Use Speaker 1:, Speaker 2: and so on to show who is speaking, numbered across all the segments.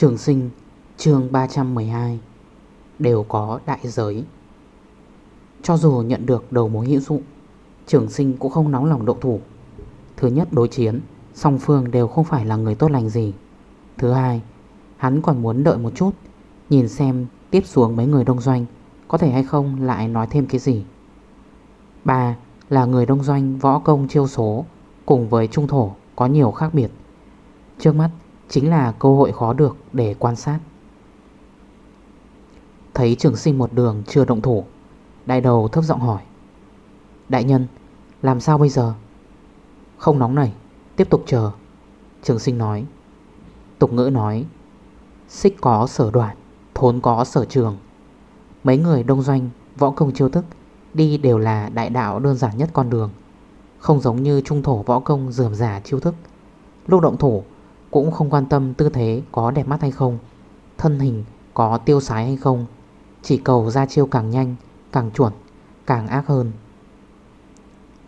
Speaker 1: Trường sinh, chương 312 Đều có đại giới. Cho dù nhận được đầu mối hữu dụng, Trường sinh cũng không nóng lòng độ thủ. Thứ nhất, đối chiến, Song phương đều không phải là người tốt lành gì. Thứ hai, Hắn còn muốn đợi một chút, Nhìn xem tiếp xuống mấy người đông doanh Có thể hay không lại nói thêm cái gì. Ba là người đông doanh võ công chiêu số Cùng với trung thổ có nhiều khác biệt. Trước mắt Chính là cơ hội khó được để quan sát. Thấy trường sinh một đường chưa động thủ, Đại đầu thấp giọng hỏi, Đại nhân, Làm sao bây giờ? Không nóng này, Tiếp tục chờ, Trường sinh nói. Tục ngữ nói, Xích có sở đoạn, Thốn có sở trường. Mấy người đông doanh, Võ công chiêu thức, Đi đều là đại đạo đơn giản nhất con đường, Không giống như trung thổ võ công dườm giả chiêu thức. Lúc động thủ cũng không quan tâm tư thế có đẹp mắt hay không, Thân hình có tiêu sái hay không, Chỉ cầu ra chiêu càng nhanh, Càng chuẩn, Càng ác hơn.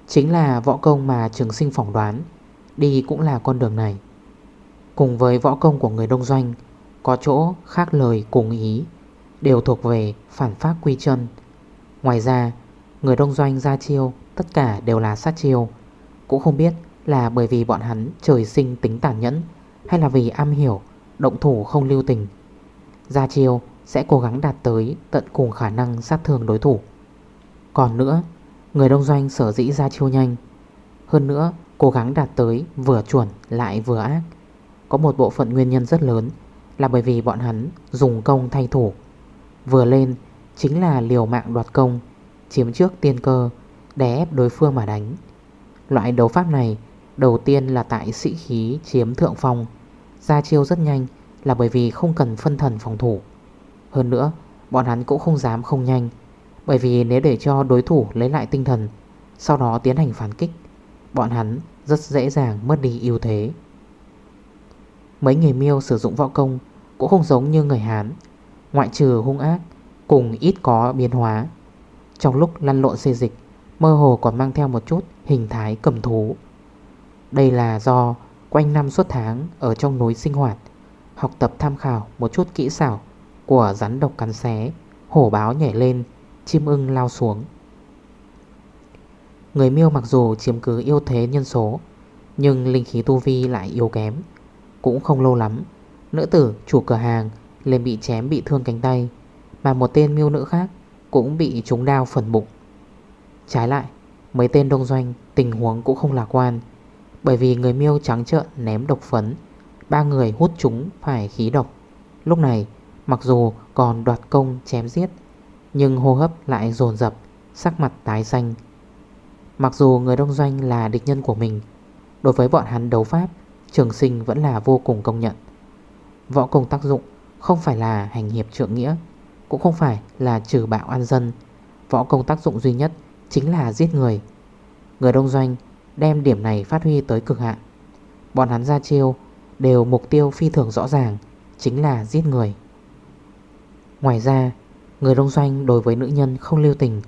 Speaker 1: Chính là võ công mà trường sinh phỏng đoán, Đi cũng là con đường này. Cùng với võ công của người đông doanh, Có chỗ khác lời cùng ý, Đều thuộc về phản phát quy chân. Ngoài ra, Người đông doanh ra chiêu, Tất cả đều là sát chiêu. Cũng không biết là bởi vì bọn hắn trời sinh tính tàn nhẫn hay là vì am hiểu, Động thủ không lưu tình? Gia chiêu sẽ cố gắng đạt tới Tận cùng khả năng sát thương đối thủ. Còn nữa, Người đông doanh sở dĩ ra chiêu nhanh. Hơn nữa, cố gắng đạt tới Vừa chuẩn lại vừa ác. Có một bộ phận nguyên nhân rất lớn Là bởi vì bọn hắn dùng công thay thủ. Vừa lên, Chính là liều mạng đoạt công, Chiếm trước tiên cơ, Đè ép đối phương mà đánh. Loại đấu pháp này Đầu tiên là tại sĩ khí chiếm thượng phong. Ra chiêu rất nhanh là bởi vì không cần phân thần phòng thủ. Hơn nữa, bọn hắn cũng không dám không nhanh, Bởi vì nếu để cho đối thủ lấy lại tinh thần, Sau đó tiến hành phản kích, Bọn hắn rất dễ dàng mất đi ưu thế. Mấy người miêu sử dụng võ công Cũng không giống như người Hán, Ngoại trừ hung ác Cùng ít có biến hóa. Trong lúc lăn lộn xê dịch, Mơ hồ còn mang theo một chút hình thái cầm thú đây là do quanh năm suốt tháng ở trong núi sinh hoạt Học tập tham khảo một chút kỹ xảo của rắn độc cắn xé Hổ báo nhảy lên, chim ưng lao xuống. Người miêu mặc dù chiếm cứ yêu thế nhân số Nhưng linh khí tu vi lại yếu kém. Cũng không lâu lắm Nữ tử chủ cửa hàng liền bị chém bị thương cánh tay Mà một tên miêu nữ khác cũng bị trúng đao phần bụng. Trái lại Mấy tên đông doanh tình huống cũng không lạc quan bởi vì người miêu trắng trợn ném độc phấn, Ba người hút chúng phải khí độc. Lúc này, mặc dù còn đoạt công chém giết, Nhưng hô hấp lại dồn dập, Sắc mặt tái xanh. Mặc dù người đông doanh là địch nhân của mình, Đối với bọn hắn đấu pháp, Trường sinh vẫn là vô cùng công nhận. Võ công tác dụng Không phải là hành hiệp trượng nghĩa, Cũng không phải là trừ bạo an dân. Võ công tác dụng duy nhất Chính là giết người. Người đông doanh Đem điểm này phát huy tới cực hạn. Bọn hắn ra chiêu Đều mục tiêu phi thường rõ ràng, Chính là giết người. Ngoài ra, Người đông doanh đối với nữ nhân không lưu tình,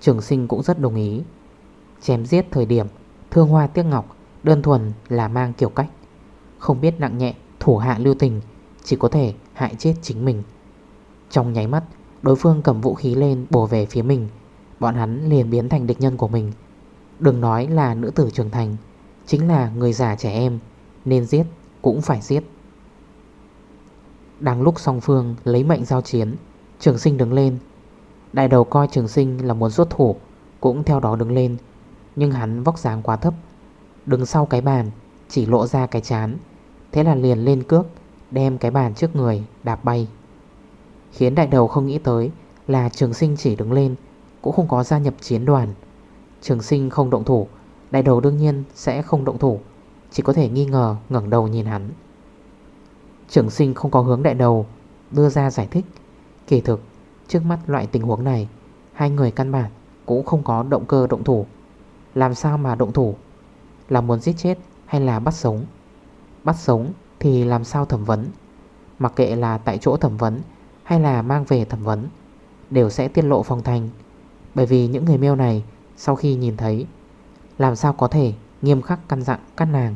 Speaker 1: Trường sinh cũng rất đồng ý. Chém giết thời điểm, Thương hoa tiếc ngọc, Đơn thuần là mang kiểu cách. Không biết nặng nhẹ, thủ hạ lưu tình, Chỉ có thể hại chết chính mình. Trong nháy mắt, Đối phương cầm vũ khí lên bổ về phía mình. Bọn hắn liền biến thành địch nhân của mình Đừng nói là nữ tử trưởng thành, Chính là người già trẻ em, Nên giết cũng phải giết. Đang lúc song phương lấy mệnh giao chiến, Trường sinh đứng lên. Đại đầu coi trường sinh là muốn xuất thủ, Cũng theo đó đứng lên, Nhưng hắn vóc dáng quá thấp. Đứng sau cái bàn, Chỉ lộ ra cái chán, Thế là liền lên cước, Đem cái bàn trước người đạp bay. Khiến đại đầu không nghĩ tới Là trường sinh chỉ đứng lên, Cũng không có gia nhập chiến đoàn. Trường sinh không động thủ, Đại đầu đương nhiên sẽ không động thủ, Chỉ có thể nghi ngờ, ngẩng đầu nhìn hắn. Trường sinh không có hướng đại đầu Đưa ra giải thích. Kỳ thực, trước mắt loại tình huống này, Hai người căn bản cũng không có động cơ động thủ. Làm sao mà động thủ? Là muốn giết chết hay là bắt sống? Bắt sống thì làm sao thẩm vấn? Mặc kệ là tại chỗ thẩm vấn Hay là mang về thẩm vấn, Đều sẽ tiết lộ phong thành Bởi vì những người miêu này sau khi nhìn thấy, Làm sao có thể nghiêm khắc căn dặn các nàng?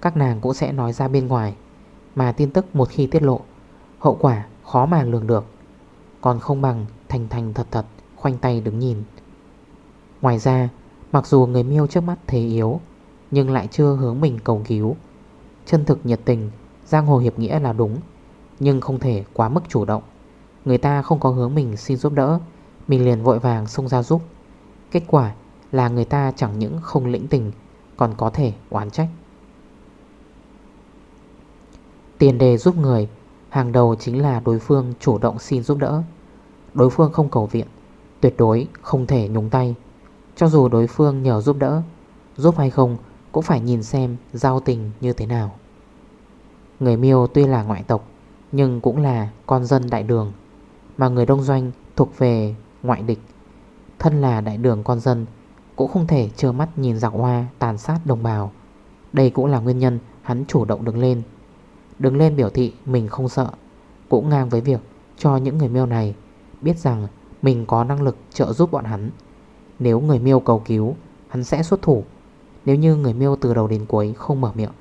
Speaker 1: Các nàng cũng sẽ nói ra bên ngoài, Mà tin tức một khi tiết lộ, Hậu quả khó mà lường được. Còn không bằng thành thành thật thật, Khoanh tay đứng nhìn. Ngoài ra, Mặc dù người miêu trước mắt thế yếu, Nhưng lại chưa hướng mình cầu cứu. Chân thực nhiệt tình, Giang hồ hiệp nghĩa là đúng, Nhưng không thể quá mức chủ động. Người ta không có hướng mình xin giúp đỡ, Mình liền vội vàng xông ra giúp. Kết quả là người ta chẳng những không lĩnh tình, Còn có thể oán trách. Tiền đề giúp người, Hàng đầu chính là đối phương chủ động xin giúp đỡ. Đối phương không cầu viện, Tuyệt đối không thể nhúng tay. Cho dù đối phương nhờ giúp đỡ, Giúp hay không cũng phải nhìn xem giao tình như thế nào. Người miêu tuy là ngoại tộc, Nhưng cũng là con dân đại đường, Mà người đông doanh thuộc về ngoại địch. Thân là đại đường con dân, Cũng không thể trơ mắt nhìn giặc hoa tàn sát đồng bào. Đây cũng là nguyên nhân hắn chủ động đứng lên. Đứng lên biểu thị mình không sợ, Cũng ngang với việc cho những người miêu này Biết rằng mình có năng lực trợ giúp bọn hắn. Nếu người miêu cầu cứu, Hắn sẽ xuất thủ. Nếu như người miêu từ đầu đến cuối không mở miệng,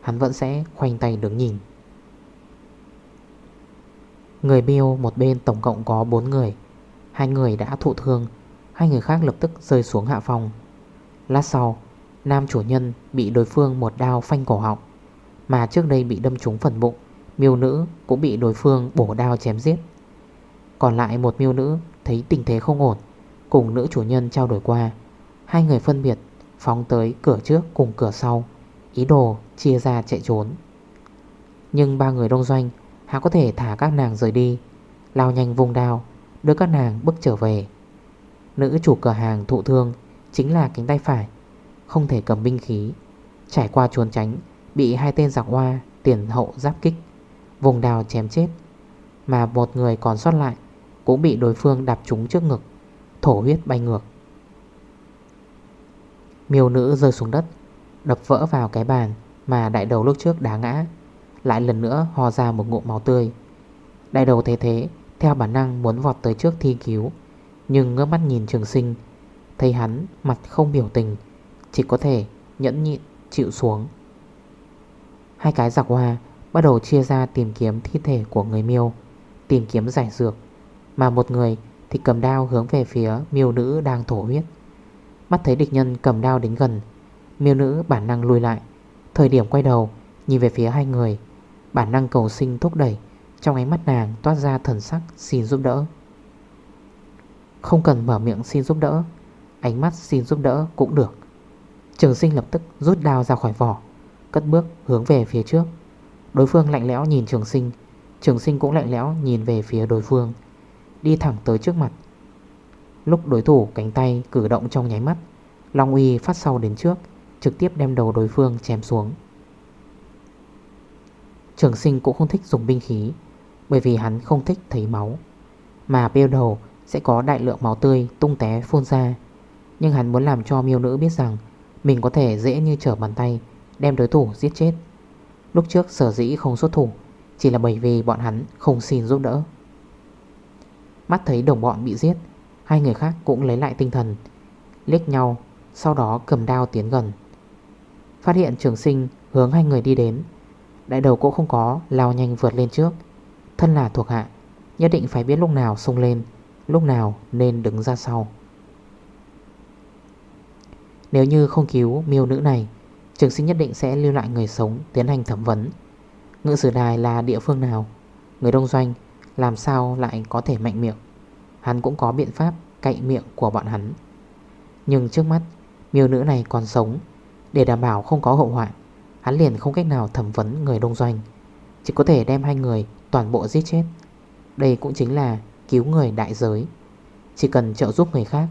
Speaker 1: Hắn vẫn sẽ khoanh tay đứng nhìn. Người miêu một bên tổng cộng có 4 người. Hai người đã thụ thương Hai người khác lập tức rơi xuống hạ phòng. Lát sau, Nam chủ nhân bị đối phương một đao phanh cổ họng, Mà trước đây bị đâm trúng phần bụng, Miêu nữ cũng bị đối phương bổ đao chém giết. Còn lại một miêu nữ thấy tình thế không ổn, Cùng nữ chủ nhân trao đổi qua, Hai người phân biệt Phóng tới cửa trước cùng cửa sau, Ý đồ chia ra chạy trốn. Nhưng ba người đông doanh Hắn có thể thả các nàng rời đi, Lao nhanh vùng đao, Đưa các nàng bước trở về. Nữ chủ cửa hàng thụ thương Chính là cánh tay phải, Không thể cầm binh khí. Trải qua chuồn tránh, Bị hai tên giặc hoa tiền hậu giáp kích, Vùng đào chém chết, Mà một người còn sót lại Cũng bị đối phương đạp trúng trước ngực, Thổ huyết bay ngược. Miêu nữ rơi xuống đất, Đập vỡ vào cái bàn Mà đại đầu lúc trước đá ngã, Lại lần nữa hò ra một ngụm máu tươi. Đại đầu thế thế, Theo bản năng muốn vọt tới trước thi cứu nhưng ngỡ mắt nhìn trường sinh, Thấy hắn mặt không biểu tình, Chỉ có thể nhẫn nhịn chịu xuống. Hai cái giặc hoa Bắt đầu chia ra tìm kiếm thi thể của người miêu, Tìm kiếm giải dược, Mà một người thì cầm đao hướng về phía miêu nữ đang thổ huyết. Mắt thấy địch nhân cầm đao đến gần, Miêu nữ bản năng lùi lại, Thời điểm quay đầu, Nhìn về phía hai người, Bản năng cầu sinh thúc đẩy, Trong ánh mắt nàng toát ra thần sắc xin giúp đỡ. Không cần mở miệng xin giúp đỡ. Ánh mắt xin giúp đỡ cũng được. Trường sinh lập tức rút đao ra khỏi vỏ, Cất bước hướng về phía trước. Đối phương lạnh lẽo nhìn trường sinh. Trường sinh cũng lạnh lẽo nhìn về phía đối phương, Đi thẳng tới trước mặt. Lúc đối thủ cánh tay cử động trong nháy mắt, Long uy phát sau đến trước, Trực tiếp đem đầu đối phương chém xuống. Trường sinh cũng không thích dùng binh khí, Bởi vì hắn không thích thấy máu, Mà bêu đầu sẽ có đại lượng máu tươi tung té, phun ra. Nhưng hắn muốn làm cho miêu nữ biết rằng Mình có thể dễ như trở bàn tay, Đem đối thủ giết chết. Lúc trước, sở dĩ không xuất thủ Chỉ là bởi vì bọn hắn không xin giúp đỡ. Mắt thấy đồng bọn bị giết, Hai người khác cũng lấy lại tinh thần, Liếc nhau, Sau đó cầm đao tiến gần. Phát hiện trường sinh hướng hai người đi đến, Đại đầu cũng không có lao nhanh vượt lên trước. Thân là thuộc hạ, Nhất định phải biết lúc nào xông lên Lúc nào nên đứng ra sau? Nếu như không cứu miêu nữ này, Trường sinh nhất định sẽ lưu lại người sống Tiến hành thẩm vấn. Ngự sử đài là địa phương nào? Người đông doanh làm sao lại có thể mạnh miệng? Hắn cũng có biện pháp cậy miệng của bọn hắn. Nhưng trước mắt, Miêu nữ này còn sống. Để đảm bảo không có hậu hoạn Hắn liền không cách nào thẩm vấn người đông doanh. Chỉ có thể đem hai người toàn bộ giết chết. Đây cũng chính là cứu người đại giới. Chỉ cần trợ giúp người khác,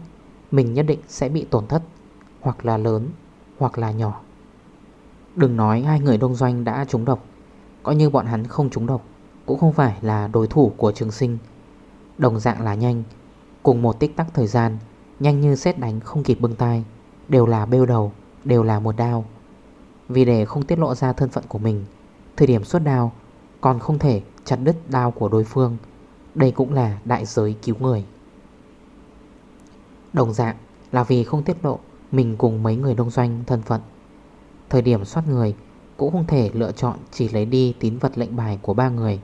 Speaker 1: Mình nhất định sẽ bị tổn thất, Hoặc là lớn, Hoặc là nhỏ. Đừng nói hai người đông doanh đã trúng độc, Coi như bọn hắn không trúng độc, Cũng không phải là đối thủ của trường sinh. Đồng dạng là nhanh, Cùng một tích tắc thời gian, Nhanh như xét đánh không kịp bưng tay Đều là bêu đầu, Đều là một đao. Vì để không tiết lộ ra thân phận của mình, Thời điểm xuất đao, Còn không thể chặt đứt đao của đối phương. Đây cũng là đại giới cứu người. Đồng dạng là vì không tiết lộ Mình cùng mấy người đông doanh thân phận. Thời điểm soát người Cũng không thể lựa chọn chỉ lấy đi tín vật lệnh bài của ba người.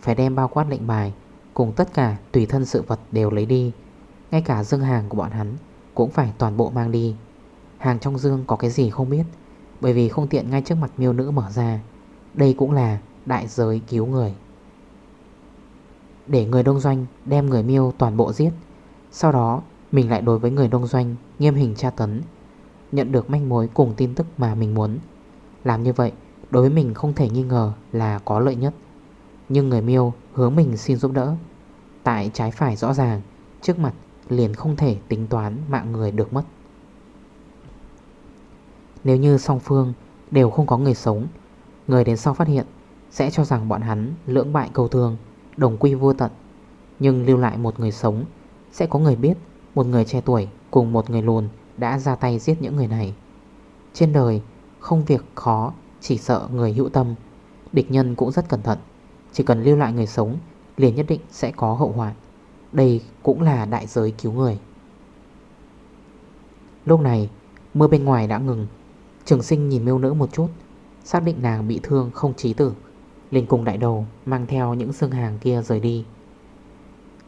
Speaker 1: Phải đem bao quát lệnh bài Cùng tất cả tùy thân sự vật đều lấy đi. Ngay cả dương hàng của bọn hắn Cũng phải toàn bộ mang đi. Hàng trong dương có cái gì không biết, Bởi vì không tiện ngay trước mặt miêu nữ mở ra. Đây cũng là đại giới cứu người. Để người đông doanh đem người miêu toàn bộ giết. Sau đó, mình lại đối với người đông doanh nghiêm hình tra tấn, Nhận được manh mối cùng tin tức mà mình muốn. Làm như vậy, đối với mình không thể nghi ngờ là có lợi nhất. Nhưng người miêu hướng mình xin giúp đỡ. Tại trái phải rõ ràng, Trước mặt liền không thể tính toán mạng người được mất. Nếu như song phương đều không có người sống, Người đến sau phát hiện Sẽ cho rằng bọn hắn lưỡng bại cầu thương. Đồng quy vô tận. Nhưng lưu lại một người sống, Sẽ có người biết, Một người trẻ tuổi cùng một người lùn Đã ra tay giết những người này. Trên đời, không việc khó, Chỉ sợ người hữu tâm. Địch nhân cũng rất cẩn thận, Chỉ cần lưu lại người sống, Liền nhất định sẽ có hậu hoạn. Đây cũng là đại giới cứu người. Lúc này, Mưa bên ngoài đã ngừng. Trường sinh nhìn miêu nữ một chút, Xác định nàng bị thương không trí tử. Linh cùng đại đầu mang theo những xương hàng kia rời đi.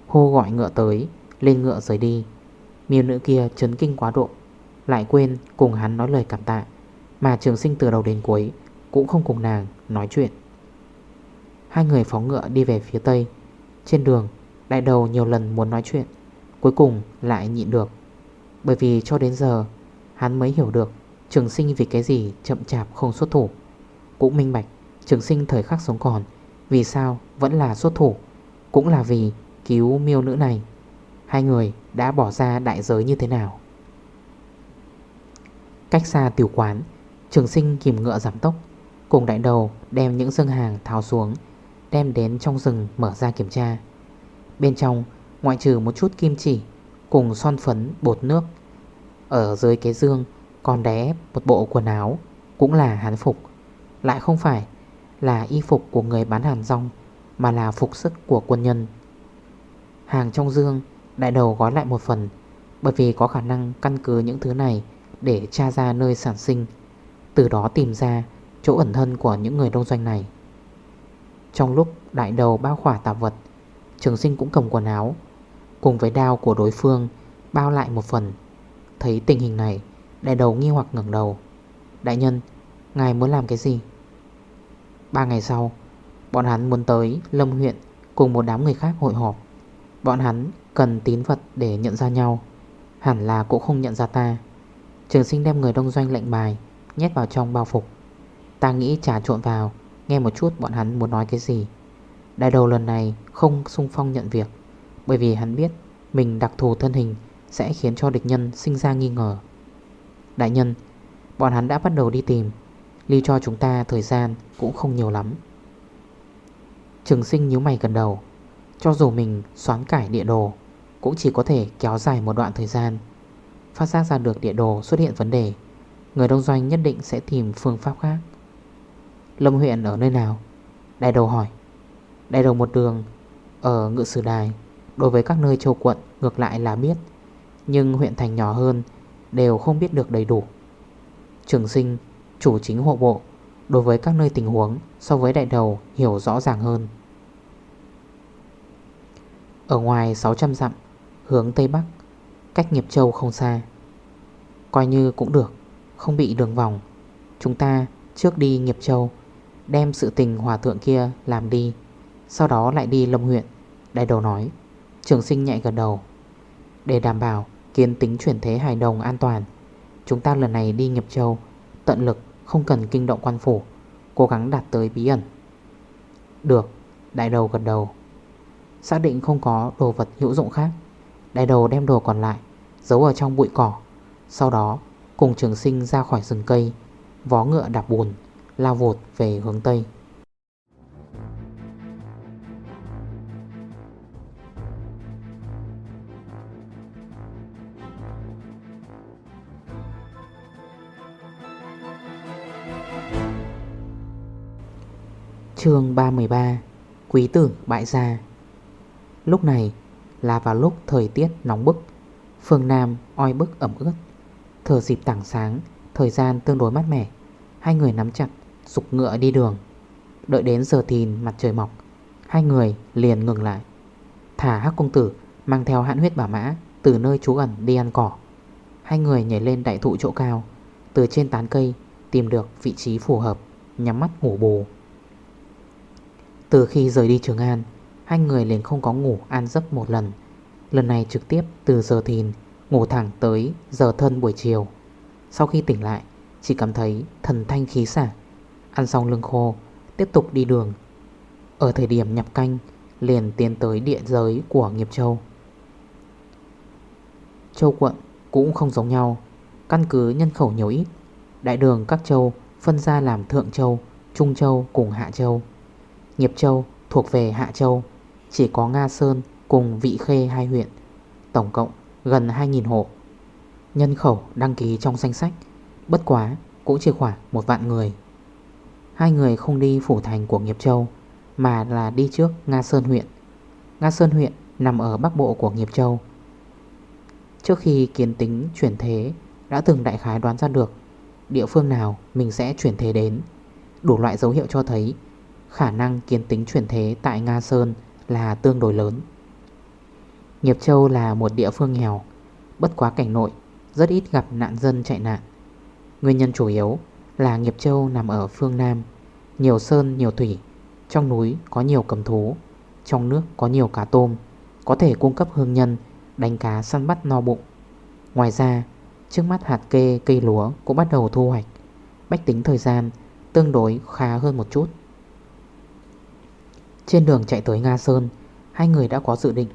Speaker 1: Hô gọi ngựa tới, Lên ngựa rời đi. Miêu nữ kia chấn kinh quá độ, Lại quên cùng hắn nói lời cảm tạ, Mà trường sinh từ đầu đến cuối Cũng không cùng nàng nói chuyện. Hai người phóng ngựa đi về phía tây. Trên đường, Đại đầu nhiều lần muốn nói chuyện, Cuối cùng lại nhịn được. Bởi vì cho đến giờ, Hắn mới hiểu được Trường sinh vì cái gì chậm chạp không xuất thủ, Cũng minh bạch Trường sinh thời khắc sống còn. Vì sao vẫn là xuất thủ? Cũng là vì cứu miêu nữ này. Hai người đã bỏ ra đại giới như thế nào? Cách xa tiểu quán, Trường sinh kìm ngựa giảm tốc. Cùng đại đầu đem những dương hàng tháo xuống, Đem đến trong rừng mở ra kiểm tra. Bên trong, Ngoại trừ một chút kim chỉ Cùng son phấn bột nước, Ở dưới cái dương Còn đé một bộ quần áo Cũng là hán phục. Lại không phải là y phục của người bán hàng rong, Mà là phục sức của quân nhân. Hàng trong dương Đại đầu gói lại một phần, Bởi vì có khả năng căn cứ những thứ này Để tra ra nơi sản sinh, Từ đó tìm ra chỗ ẩn thân của những người đông doanh này. Trong lúc đại đầu bao khỏa tạp vật, Trường sinh cũng cầm quần áo, Cùng với đao của đối phương Bao lại một phần. Thấy tình hình này, Đại đầu nghi hoặc ngẩng đầu. Đại nhân, Ngài muốn làm cái gì? Ba ngày sau, Bọn hắn muốn tới Lâm huyện Cùng một đám người khác hội họp. Bọn hắn cần tín vật để nhận ra nhau. Hẳn là cũng không nhận ra ta. Trường sinh đem người đông doanh lệnh bài Nhét vào trong bao phục. Ta nghĩ trả trộn vào, Nghe một chút bọn hắn muốn nói cái gì. Đại đầu lần này không sung phong nhận việc, Bởi vì hắn biết Mình đặc thù thân hình Sẽ khiến cho địch nhân sinh ra nghi ngờ. Đại nhân, Bọn hắn đã bắt đầu đi tìm. Lưu cho chúng ta thời gian cũng không nhiều lắm. Trường sinh nhíu mày gần đầu. Cho dù mình xoán cải địa đồ, Cũng chỉ có thể kéo dài một đoạn thời gian. Phát giác ra được địa đồ xuất hiện vấn đề, Người đông doanh nhất định sẽ tìm phương pháp khác. Lâm huyện ở nơi nào? Đại đầu hỏi. Đại đầu một đường, Ở ngự sử đài. Đối với các nơi châu quận, ngược lại là biết. Nhưng huyện thành nhỏ hơn, Đều không biết được đầy đủ. Trường sinh Chủ chính hộ bộ, Đối với các nơi tình huống So với đại đầu hiểu rõ ràng hơn. Ở ngoài 600 dặm, Hướng Tây Bắc, Cách nghiệp châu không xa. Coi như cũng được, Không bị đường vòng. Chúng ta trước đi nghiệp châu, Đem sự tình hòa thượng kia làm đi, Sau đó lại đi lâm huyện, Đại đầu nói. Trường sinh nhạy gần đầu. Để đảm bảo kiến tính chuyển thế hài đồng an toàn, Chúng ta lần này đi nghiệp châu Tận lực, không cần kinh động quan phủ, Cố gắng đạt tới bí ẩn. Được, Đại đầu gật đầu. Xác định không có đồ vật hữu dụng khác, Đại đầu đem đồ còn lại, Giấu ở trong bụi cỏ. Sau đó, cùng trường sinh ra khỏi rừng cây, Vó ngựa đạp bùn, Lao vụt về hướng Tây. Chương 33 Quý tử bại gia. Lúc này là vào lúc thời tiết nóng bức, Phương Nam oi bức ẩm ướt. Thờ dịp tảng sáng, Thời gian tương đối mát mẻ, Hai người nắm chặt Dục ngựa đi đường. Đợi đến giờ thìn mặt trời mọc, Hai người liền ngừng lại. Thả hắc công tử mang theo hãn huyết bảo mã Từ nơi trú ẩn đi ăn cỏ. Hai người nhảy lên đại thụ chỗ cao, Từ trên tán cây tìm được vị trí phù hợp, Nhắm mắt ngủ bù. Từ khi rời đi Trường An Hai người liền không có ngủ an giấc một lần. Lần này trực tiếp từ giờ thìn Ngủ thẳng tới giờ thân buổi chiều. Sau khi tỉnh lại Chỉ cảm thấy thần thanh khí xả Ăn xong lưng khô Tiếp tục đi đường. Ở thời điểm nhập canh Liền tiến tới địa giới của nghiệp châu. Châu quận cũng không giống nhau Căn cứ nhân khẩu nhiều ít. Đại đường các châu phân ra làm Thượng Châu, Trung Châu cùng Hạ Châu. Nghiệp Châu thuộc về Hạ Châu, Chỉ có Nga Sơn cùng Vị Khê hai huyện, Tổng cộng gần 2.000 hộ. Nhân khẩu đăng ký trong danh sách, Bất quá cũng chỉ khoảng một vạn người. Hai người không đi phủ thành của Nghiệp Châu, Mà là đi trước Nga Sơn huyện. Nga Sơn huyện nằm ở bắc bộ của Nghiệp Châu. Trước khi kiến tính chuyển thế, Đã từng đại khái đoán ra được Địa phương nào mình sẽ chuyển thế đến. Đủ loại dấu hiệu cho thấy Khả năng kiến tính chuyển thế tại Nga Sơn là tương đối lớn. Nghiệp Châu là một địa phương nghèo, Bất quá cảnh nội, Rất ít gặp nạn dân chạy nạn. Nguyên nhân chủ yếu là Nghiệp Châu nằm ở phương Nam, Nhiều sơn, nhiều thủy, Trong núi có nhiều cầm thú, Trong nước có nhiều cá tôm, Có thể cung cấp hương nhân, Đánh cá săn bắt no bụng. Ngoài ra, trước mắt hạt kê, cây lúa Cũng bắt đầu thu hoạch, Bách tính thời gian tương đối khá hơn một chút. Trên đường chạy tới Nga Sơn, Hai người đã có dự định.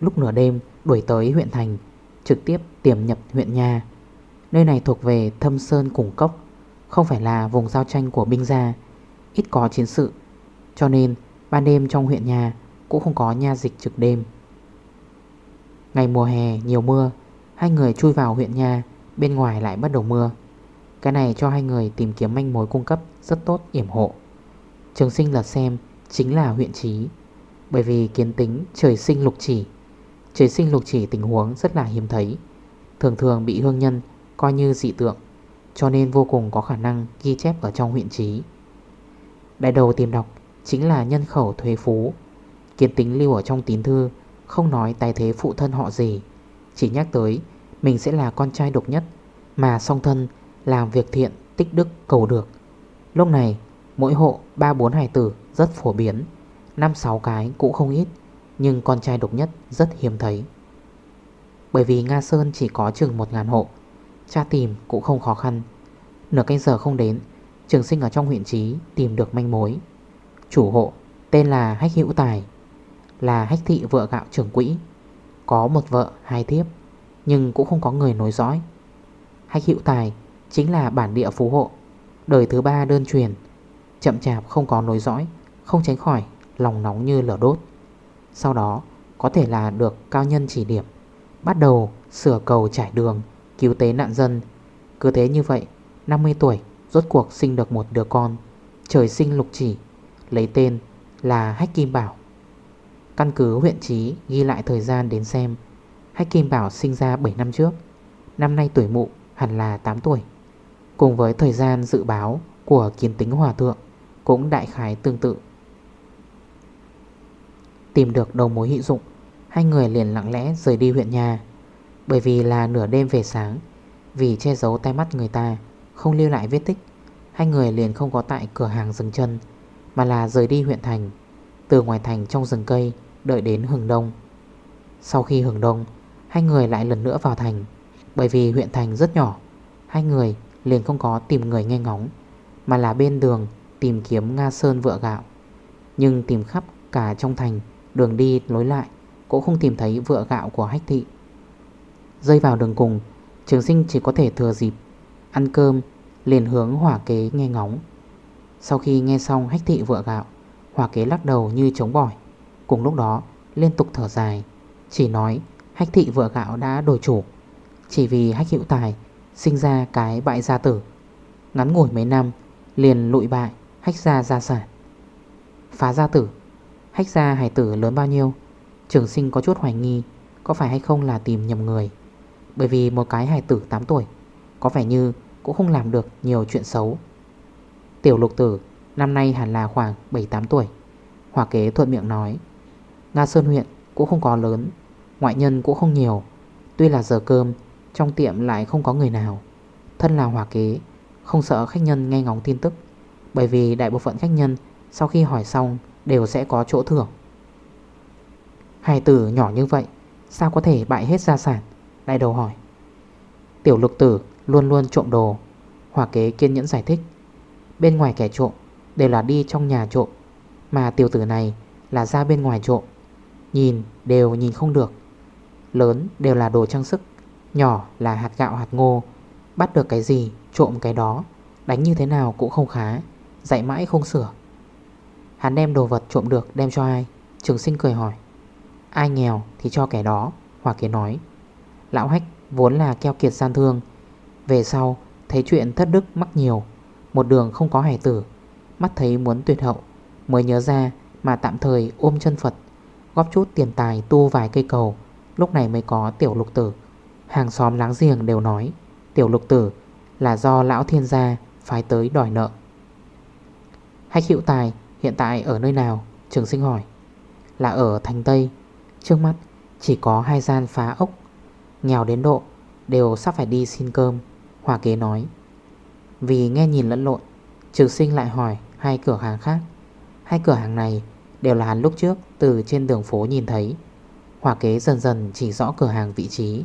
Speaker 1: Lúc nửa đêm, đuổi tới huyện thành, Trực tiếp tiềm nhập huyện nhà Nơi này thuộc về thâm sơn cùng cốc, Không phải là vùng giao tranh của binh gia, Ít có chiến sự. Cho nên, ban đêm trong huyện nhà Cũng không có nha dịch trực đêm. Ngày mùa hè, nhiều mưa, Hai người chui vào huyện nhà Bên ngoài lại bắt đầu mưa. Cái này cho hai người tìm kiếm manh mối cung cấp Rất tốt yểm hộ. Trường sinh lật xem chính là huyện trí Bởi vì kiến tính trời sinh lục chỉ, Trời sinh lục chỉ tình huống rất là hiếm thấy, Thường thường bị hương nhân coi như dị tượng, Cho nên vô cùng có khả năng ghi chép ở trong huyện trí Đại đầu tìm đọc chính là nhân khẩu thuế phú. Kiến tính lưu ở trong tín thư, Không nói tài thế phụ thân họ gì, Chỉ nhắc tới Mình sẽ là con trai độc nhất, Mà song thân làm việc thiện, tích đức, cầu được. Lúc này, mỗi hộ 3-4 hải tử rất phổ biến. 5-6 cái cũng không ít, nhưng con trai độc nhất rất hiếm thấy. Bởi vì Nga Sơn chỉ có chừng 1.000 hộ Cha tìm cũng không khó khăn. Nửa canh giờ không đến, Trường sinh ở trong huyện trí tìm được manh mối. Chủ hộ tên là Hách Hữu Tài, Là Hách Thị vợ gạo trưởng quỹ. Có một vợ, hai thiếp, Nhưng cũng không có người nối dõi. Hách Hữu Tài chính là bản địa phú hộ, Đời thứ ba đơn truyền, Chậm chạp không có nối dõi. Không tránh khỏi, lòng nóng như lửa đốt. Sau đó, có thể là được cao nhân chỉ điểm, Bắt đầu sửa cầu trải đường, Cứu tế nạn dân. Cứ thế như vậy 50 tuổi, rốt cuộc sinh được một đứa con. Trời sinh lục chỉ, Lấy tên là Hách Kim Bảo. Căn cứ huyện trí ghi lại thời gian đến xem, Hách Kim Bảo sinh ra 7 năm trước. Năm nay tuổi mụ hẳn là 8 tuổi. Cùng với thời gian dự báo của kiến tính hòa thượng, Cũng đại khái tương tự. Tìm được đầu mối hữu dụng. Hai người liền lặng lẽ rời đi huyện nhà. Bởi vì là nửa đêm về sáng, Vì che giấu tay mắt người ta, Không lưu lại vết tích, Hai người liền không có tại cửa hàng dừng chân, Mà là rời đi huyện thành, Từ ngoài thành trong rừng cây, Đợi đến hừng đông. Sau khi hừng đông, Hai người lại lần nữa vào thành. Bởi vì huyện thành rất nhỏ, Hai người liền không có tìm người nghe ngóng, Mà là bên đường tìm kiếm Nga Sơn vựa gạo. Nhưng tìm khắp cả trong thành Đường đi lối lại, Cũng không tìm thấy vựa gạo của hách thị. Rơi vào đường cùng, Trường sinh chỉ có thể thừa dịp Ăn cơm, liền hướng hỏa kế nghe ngóng. Sau khi nghe xong hách thị vựa gạo, Hỏa kế lắc đầu như chống bỏi. Cùng lúc đó, liên tục thở dài, Chỉ nói hách thị vựa gạo đã đổi chủ. Chỉ vì hách hữu tài, Sinh ra cái bại gia tử. Ngắn ngủi mấy năm, Liền lụi bại, hách ra gia sản. Phá gia tử. Hách gia hải tử lớn bao nhiêu? Trường sinh có chút hoài nghi, Có phải hay không là tìm nhầm người? Bởi vì một cái hải tử 8 tuổi, Có vẻ như cũng không làm được nhiều chuyện xấu. Tiểu lục tử, Năm nay hẳn là khoảng 7-8 tuổi. Hòa kế thuận miệng nói, Nga Sơn huyện cũng không có lớn, Ngoại nhân cũng không nhiều. Tuy là giờ cơm, Trong tiệm lại không có người nào. Thân là hòa kế, Không sợ khách nhân nghe ngóng tin tức. Bởi vì đại bộ phận khách nhân Sau khi hỏi xong đều sẽ có chỗ thưởng. Hai tử nhỏ như vậy, Sao có thể bại hết gia sản? Đại đầu hỏi. Tiểu lục tử luôn luôn trộm đồ. Hòa kế kiên nhẫn giải thích. Bên ngoài kẻ trộm đều là đi trong nhà trộm, Mà tiểu tử này là ra bên ngoài trộm. Nhìn đều nhìn không được. Lớn đều là đồ trang sức, Nhỏ là hạt gạo hạt ngô. Bắt được cái gì, trộm cái đó, Đánh như thế nào cũng không khá, Dạy mãi không sửa. Hắn đem đồ vật trộm được đem cho ai? Trường sinh cười hỏi. Ai nghèo thì cho kẻ đó Hòa kiến nói. Lão hách vốn là keo kiệt gian thương. Về sau, thấy chuyện thất đức mắc nhiều, Một đường không có hải tử, Mắt thấy muốn tuyệt hậu, Mới nhớ ra mà tạm thời ôm chân Phật, Góp chút tiền tài tu vài cây cầu, Lúc này mới có tiểu lục tử. Hàng xóm láng giềng đều nói, Tiểu lục tử là do lão thiên gia Phái tới đòi nợ. Hách hiệu tài hiện tại ở nơi nào? Trường sinh hỏi. Là ở thành Tây. Trước mắt, chỉ có hai gian phá ốc. Nghèo đến độ, Đều sắp phải đi xin cơm, Hòa kế nói. Vì nghe nhìn lẫn lộn, Trường sinh lại hỏi hai cửa hàng khác. Hai cửa hàng này đều là hắn lúc trước Từ trên đường phố nhìn thấy. Hòa kế dần dần chỉ rõ cửa hàng vị trí.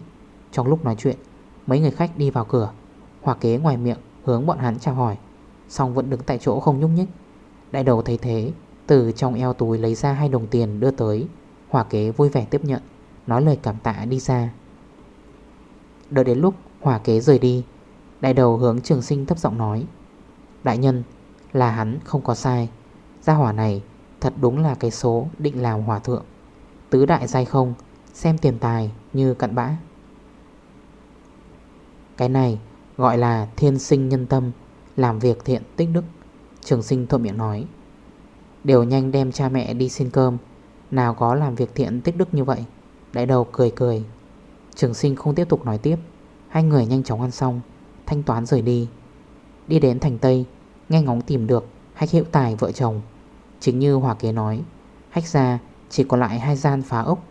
Speaker 1: Trong lúc nói chuyện, Mấy người khách đi vào cửa. Hòa kế ngoài miệng hướng bọn hắn chào hỏi Xong vẫn đứng tại chỗ không nhúc nhích. Đại đầu thấy thế, Từ trong eo túi lấy ra hai đồng tiền đưa tới. Hòa kế vui vẻ tiếp nhận, Nói lời cảm tạ đi ra Đợi đến lúc hòa kế rời đi, Đại đầu hướng trường sinh thấp giọng nói, Đại nhân, là hắn không có sai. Gia hỏa này thật đúng là cái số định làm hòa thượng. Tứ đại dai không, Xem tiền tài như cận bã. Cái này gọi là thiên sinh nhân tâm, Làm việc thiện tích đức. Trường sinh thuận miệng nói. Đều nhanh đem cha mẹ đi xin cơm. Nào có làm việc thiện tích đức như vậy. Đại đầu cười cười. Trường sinh không tiếp tục nói tiếp. Hai người nhanh chóng ăn xong. Thanh toán rời đi. Đi đến thành Tây, Nghe ngóng tìm được Hách hiệu tài vợ chồng. Chính như Hòa Kế nói, Hách ra chỉ còn lại hai gian phá ốc.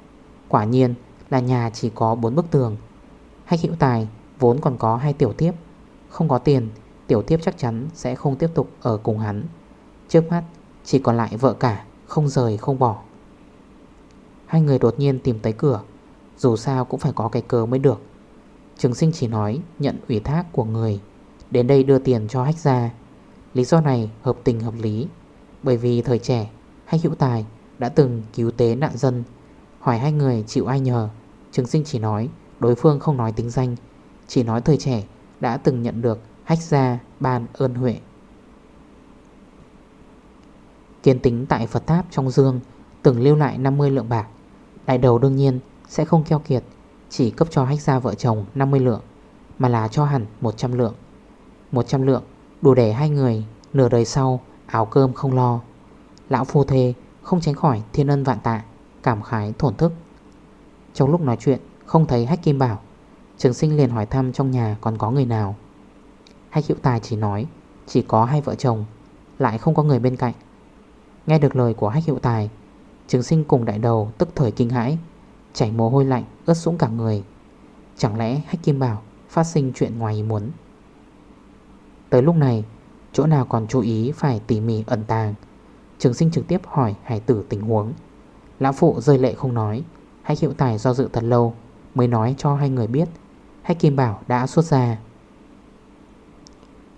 Speaker 1: Quả nhiên là nhà chỉ có bốn bức tường. Hách hiệu tài vốn còn có hai tiểu tiếp Không có tiền Tiểu tiếp chắc chắn sẽ không tiếp tục ở cùng hắn. Trước mắt, chỉ còn lại vợ cả, Không rời, không bỏ. Hai người đột nhiên tìm tới cửa, Dù sao cũng phải có cái cớ mới được. Trường sinh chỉ nói nhận ủy thác của người, Đến đây đưa tiền cho hách ra Lý do này hợp tình hợp lý, Bởi vì thời trẻ, Hách hữu tài đã từng cứu tế nạn dân. Hỏi hai người chịu ai nhờ, Trường sinh chỉ nói đối phương không nói tính danh, Chỉ nói thời trẻ đã từng nhận được hách ra ban ơn huệ. Tiên tính tại Phật tháp trong dương Từng lưu lại 50 lượng bạc, Đại đầu đương nhiên sẽ không keo kiệt, Chỉ cấp cho hách gia vợ chồng 50 lượng, Mà là cho hẳn 100 lượng. 100 lượng đủ để hai người Nửa đời sau áo cơm không lo. Lão phu thê không tránh khỏi thiên ân vạn tạ, Cảm khái thổn thức. Trong lúc nói chuyện không thấy hách kim bảo, Trường sinh liền hỏi thăm trong nhà còn có người nào. Hách hiệu tài chỉ nói, Chỉ có hai vợ chồng, Lại không có người bên cạnh. Nghe được lời của hách hiệu tài, Trường sinh cùng đại đầu tức thời kinh hãi, Chảy mồ hôi lạnh, ướt sũng cả người. Chẳng lẽ hách kim bảo Phát sinh chuyện ngoài ý muốn? Tới lúc này, Chỗ nào còn chú ý phải tỉ mỉ ẩn tàng, Trường sinh trực tiếp hỏi hải tử tình huống. Lão phụ rơi lệ không nói Hách hiệu tài do dự thật lâu Mới nói cho hai người biết Hách kim bảo đã xuất ra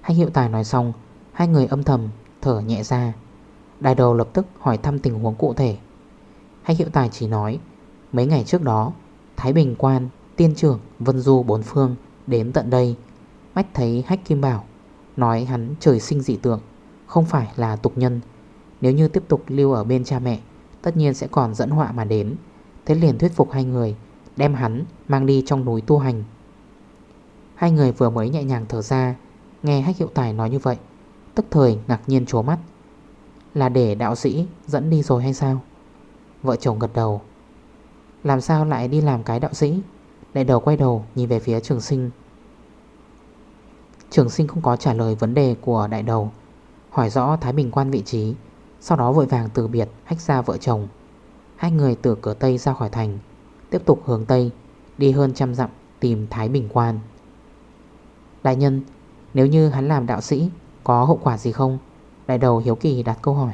Speaker 1: Hách hiệu tài nói xong Hai người âm thầm thở nhẹ ra. Đại đầu lập tức hỏi thăm tình huống cụ thể. Hách hiệu tài chỉ nói Mấy ngày trước đó Thái Bình Quan, Tiên trưởng, Vân Du bốn phương Đến tận đây. Mách thấy Hách Kim Bảo Nói hắn trời sinh dị tượng Không phải là tục nhân. Nếu như tiếp tục lưu ở bên cha mẹ Tất nhiên sẽ còn dẫn họa mà đến. Thế liền thuyết phục hai người Đem hắn mang đi trong núi tu hành. Hai người vừa mới nhẹ nhàng thở ra Nghe hách hiệu tài nói như vậy, Tức thời ngạc nhiên trố mắt. Là để đạo sĩ dẫn đi rồi hay sao? Vợ chồng gật đầu. Làm sao lại đi làm cái đạo sĩ? Đại đầu quay đầu nhìn về phía trường sinh. Trường sinh không có trả lời vấn đề của đại đầu, Hỏi rõ Thái Bình quan vị trí, Sau đó vội vàng từ biệt hách ra vợ chồng. Hai người từ cửa Tây ra khỏi thành, Tiếp tục hướng Tây, Đi hơn trăm dặm tìm Thái Bình quan. Đại nhân nếu như hắn làm đạo sĩ, Có hậu quả gì không? Đại đầu hiếu kỳ đặt câu hỏi.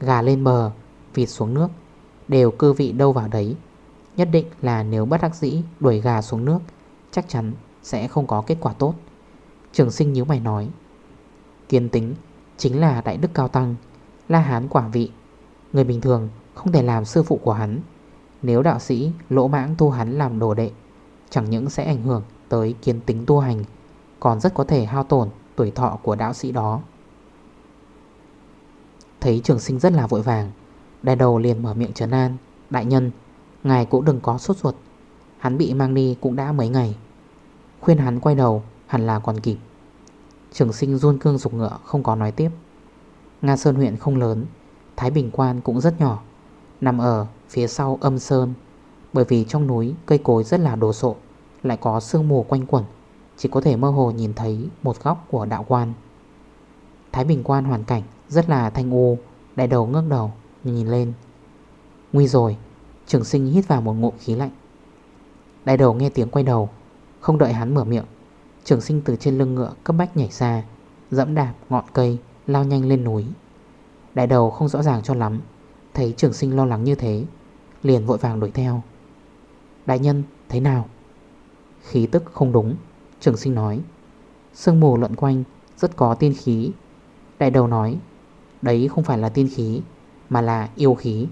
Speaker 1: Gà lên bờ, Vịt xuống nước, Đều cư vị đâu vào đấy. Nhất định là nếu bất đắc dĩ đuổi gà xuống nước, Chắc chắn sẽ không có kết quả tốt. Trường sinh nhíu mày nói. Kiên tính chính là đại đức cao tăng, La hán quả vị. Người bình thường không thể làm sư phụ của hắn. Nếu đạo sĩ lỗ mãng tu hắn làm đồ đệ, Chẳng những sẽ ảnh hưởng tới kiến tính tu hành còn rất có thể hao tổn tuổi thọ của đạo sĩ đó. Thấy trường sinh rất là vội vàng Đại đầu liền mở miệng trấn an, Đại nhân, Ngài cũng đừng có sốt ruột, Hắn bị mang đi cũng đã mấy ngày. Khuyên hắn quay đầu, hẳn là còn kịp. Trường sinh run cương dục ngựa, không có nói tiếp. Nga Sơn huyện không lớn, Thái Bình Quan cũng rất nhỏ, Nằm ở phía sau âm Sơn, Bởi vì trong núi cây cối rất là đồ sộ, Lại có sương mù quanh quẩn. Chỉ có thể mơ hồ nhìn thấy một góc của đạo quan. Thái Bình Quan hoàn cảnh rất là thanh u, Đại đầu ngước đầu, nhìn lên. Nguy rồi, Trường sinh hít vào một ngụm khí lạnh. Đại đầu nghe tiếng quay đầu, Không đợi hắn mở miệng, Trường sinh từ trên lưng ngựa cấp bách nhảy ra, Dẫm đạp ngọn cây, Lao nhanh lên núi. Đại đầu không rõ ràng cho lắm, Thấy trường sinh lo lắng như thế, Liền vội vàng đuổi theo. Đại nhân thấy nào? Khí tức không đúng. Trường sinh nói. Sương mù luận quanh, rất có tiên khí. Đại đầu nói, Đấy không phải là tiên khí, Mà là yêu khí.